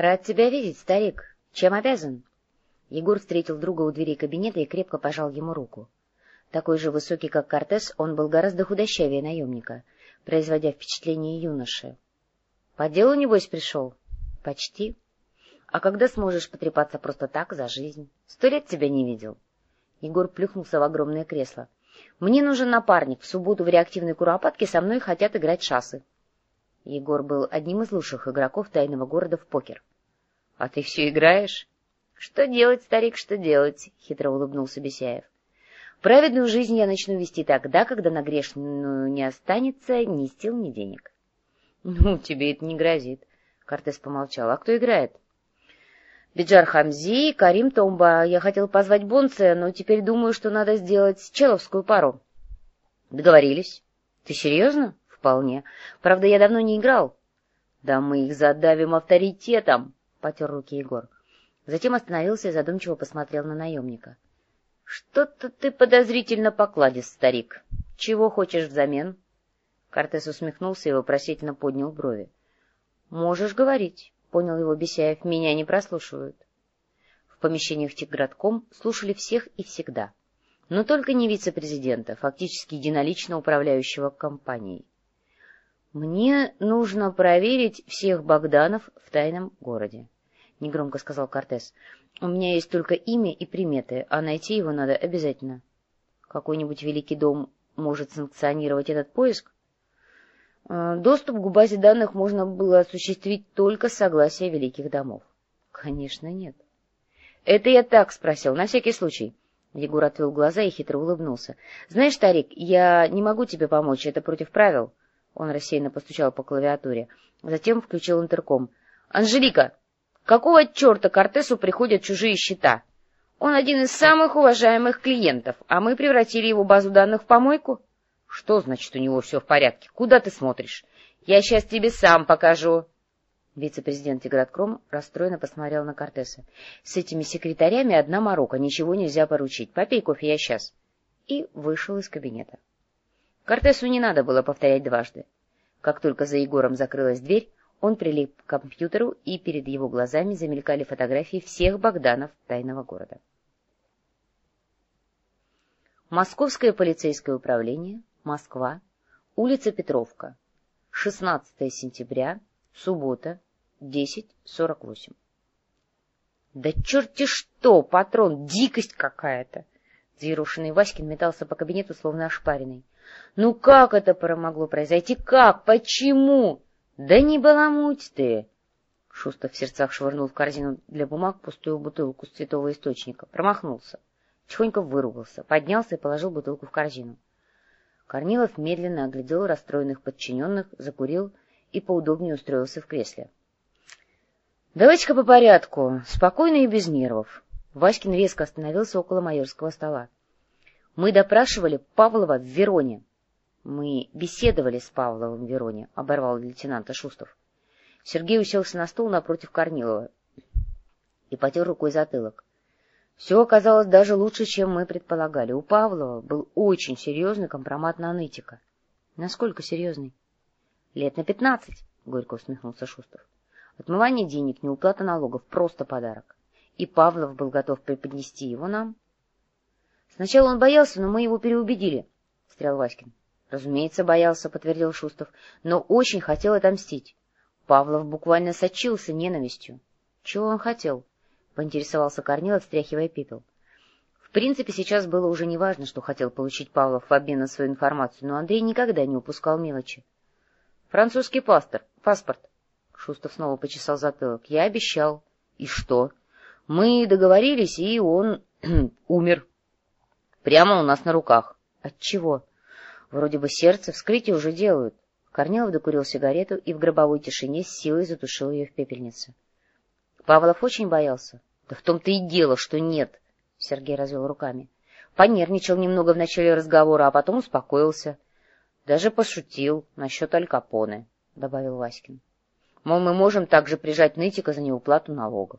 Рад тебя видеть, старик. Чем обязан? Егор встретил друга у дверей кабинета и крепко пожал ему руку. Такой же высокий, как Кортес, он был гораздо худощавее наемника, производя впечатление юноши. — По делу, небось, пришел? — Почти. — А когда сможешь потрепаться просто так, за жизнь? Сто лет тебя не видел. Егор плюхнулся в огромное кресло. — Мне нужен напарник. В субботу в реактивной куропатке со мной хотят играть шассы. Егор был одним из лучших игроков тайного города в покер. — А ты все играешь? — Что делать, старик, что делать? — хитро улыбнулся Бесяев. — Праведную жизнь я начну вести тогда, когда на грешную не останется ни сил, ни денег. — Ну, тебе это не грозит. Кортес помолчал. — А кто играет? — Биджар Хамзи, Карим Томба. Я хотел позвать Бонце, но теперь думаю, что надо сделать человскую пару. — Договорились. — Ты серьезно? вполне. Правда, я давно не играл. — Да мы их задавим авторитетом, — потер руки Егор. Затем остановился и задумчиво посмотрел на наемника. — Что-то ты подозрительно покладист, старик. Чего хочешь взамен? Кортес усмехнулся и вопросительно поднял брови. — Можешь говорить, — понял его Бесяев, — меня не прослушивают. В помещениях Тигратком слушали всех и всегда, но только не вице-президента, фактически единолично управляющего компанией. — Мне нужно проверить всех Богданов в тайном городе, — негромко сказал Кортес. — У меня есть только имя и приметы, а найти его надо обязательно. Какой-нибудь великий дом может санкционировать этот поиск? Э, доступ к базе данных можно было осуществить только с согласия великих домов. — Конечно, нет. — Это я так спросил, на всякий случай. Егор отвел глаза и хитро улыбнулся. — Знаешь, старик, я не могу тебе помочь, это против правил. — он рассеянно постучал по клавиатуре. Затем включил интерком. — Анжелика, какого черта Кортесу приходят чужие счета? Он один из самых уважаемых клиентов, а мы превратили его базу данных в помойку? — Что значит у него все в порядке? Куда ты смотришь? Я сейчас тебе сам покажу. Вице-президент Играткром расстроенно посмотрел на Кортеса. — С этими секретарями одна морока, ничего нельзя поручить. Попей кофе, я сейчас. И вышел из кабинета. Кортесу не надо было повторять дважды. Как только за Егором закрылась дверь, он прилип к компьютеру, и перед его глазами замелькали фотографии всех Богданов тайного города. Московское полицейское управление, Москва, улица Петровка, 16 сентября, суббота, 10.48. «Да черти что, патрон, дикость какая-то!» Зверушенный Васькин метался по кабинету, словно ошпаренный. Ну как это могло произойти? Как? Почему? Да не баламуть ты! Шустов в сердцах швырнул в корзину для бумаг пустую бутылку с цветового источника. Промахнулся. Тихонько выругался, поднялся и положил бутылку в корзину. Корнилов медленно оглядел расстроенных подчиненных, закурил и поудобнее устроился в кресле. — Давайте-ка по порядку, спокойно и без нервов. Васькин резко остановился около майорского стола. Мы допрашивали Павлова в Вероне. — Мы беседовали с Павловым в Вероне, — оборвал лейтенанта Шустов. Сергей уселся на стул напротив Корнилова и потер рукой затылок. Все оказалось даже лучше, чем мы предполагали. У Павлова был очень серьезный компромат на нытика. — Насколько серьезный? — Лет на пятнадцать, — горько усмехнулся Шустов. Отмывание денег, неуплата налогов — просто подарок. И Павлов был готов преподнести его нам. — Сначала он боялся, но мы его переубедили, — встрял Васькин. — Разумеется, боялся, — подтвердил Шустов, — но очень хотел отомстить. Павлов буквально сочился ненавистью. — Чего он хотел? — поинтересовался Корнилов, встряхивая пепел. В принципе, сейчас было уже неважно, что хотел получить Павлов в обмен на свою информацию, но Андрей никогда не упускал мелочи. — Французский паспорт. Паспорт. Шустов снова почесал затылок. — Я обещал. — И что? — Мы договорились, и он умер. Прямо у нас на руках. От чего? Вроде бы сердце вскрытие уже делают. Корнилов докурил сигарету и в гробовой тишине с силой затушил ее в пепельнице. Павлов очень боялся. Да в том-то и дело, что нет. Сергей развел руками. Понервничал немного в начале разговора, а потом успокоился. Даже пошутил насчет Аль Капоне, — добавил Васькин. Мол, мы можем также прижать нытика за неуплату налогов.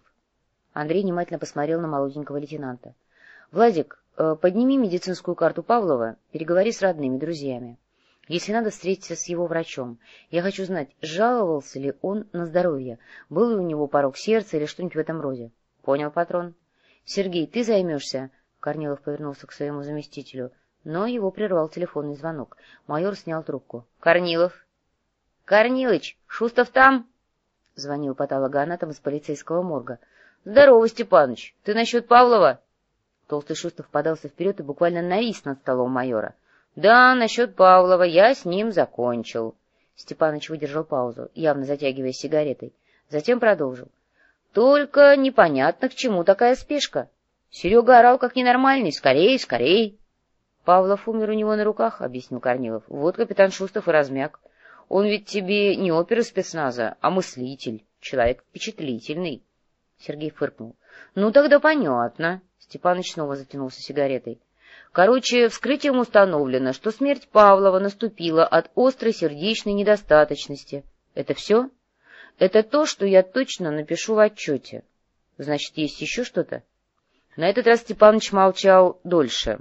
Андрей внимательно посмотрел на молоденького лейтенанта. — Владик, Э, подними медицинскую карту Павлова, переговори с родными, друзьями. Если надо, встретиться с его врачом. Я хочу знать, жаловался ли он на здоровье, был ли у него порог сердца или что-нибудь в этом роде. — Понял, патрон. — Сергей, ты займешься? Корнилов повернулся к своему заместителю, но его прервал телефонный звонок. Майор снял трубку. — Корнилов. — Корнилыч, Шустов там? — звонил патологоанатом из полицейского морга. — Здорово, Степаныч. Ты насчет Павлова? Толстый Шустов подался вперед и буквально навис над столом майора. — Да, насчет Павлова, я с ним закончил. Степаныч выдержал паузу, явно затягивая сигаретой. Затем продолжил. — Только непонятно, к чему такая спешка. Серега орал как ненормальный. Скорей, скорей. — Павлов умер у него на руках, — объяснил Корнилов. — Вот капитан Шустов и размяк. Он ведь тебе не опера спецназа, а мыслитель, человек впечатлительный. Сергей фыркнул. — Ну, тогда понятно. Степаныч снова затянулся сигаретой. Короче, вскрытием установлено, что смерть Павлова наступила от острой сердечной недостаточности. Это все? Это то, что я точно напишу в отчете. Значит, есть еще что-то? На этот раз Степаныч молчал дольше.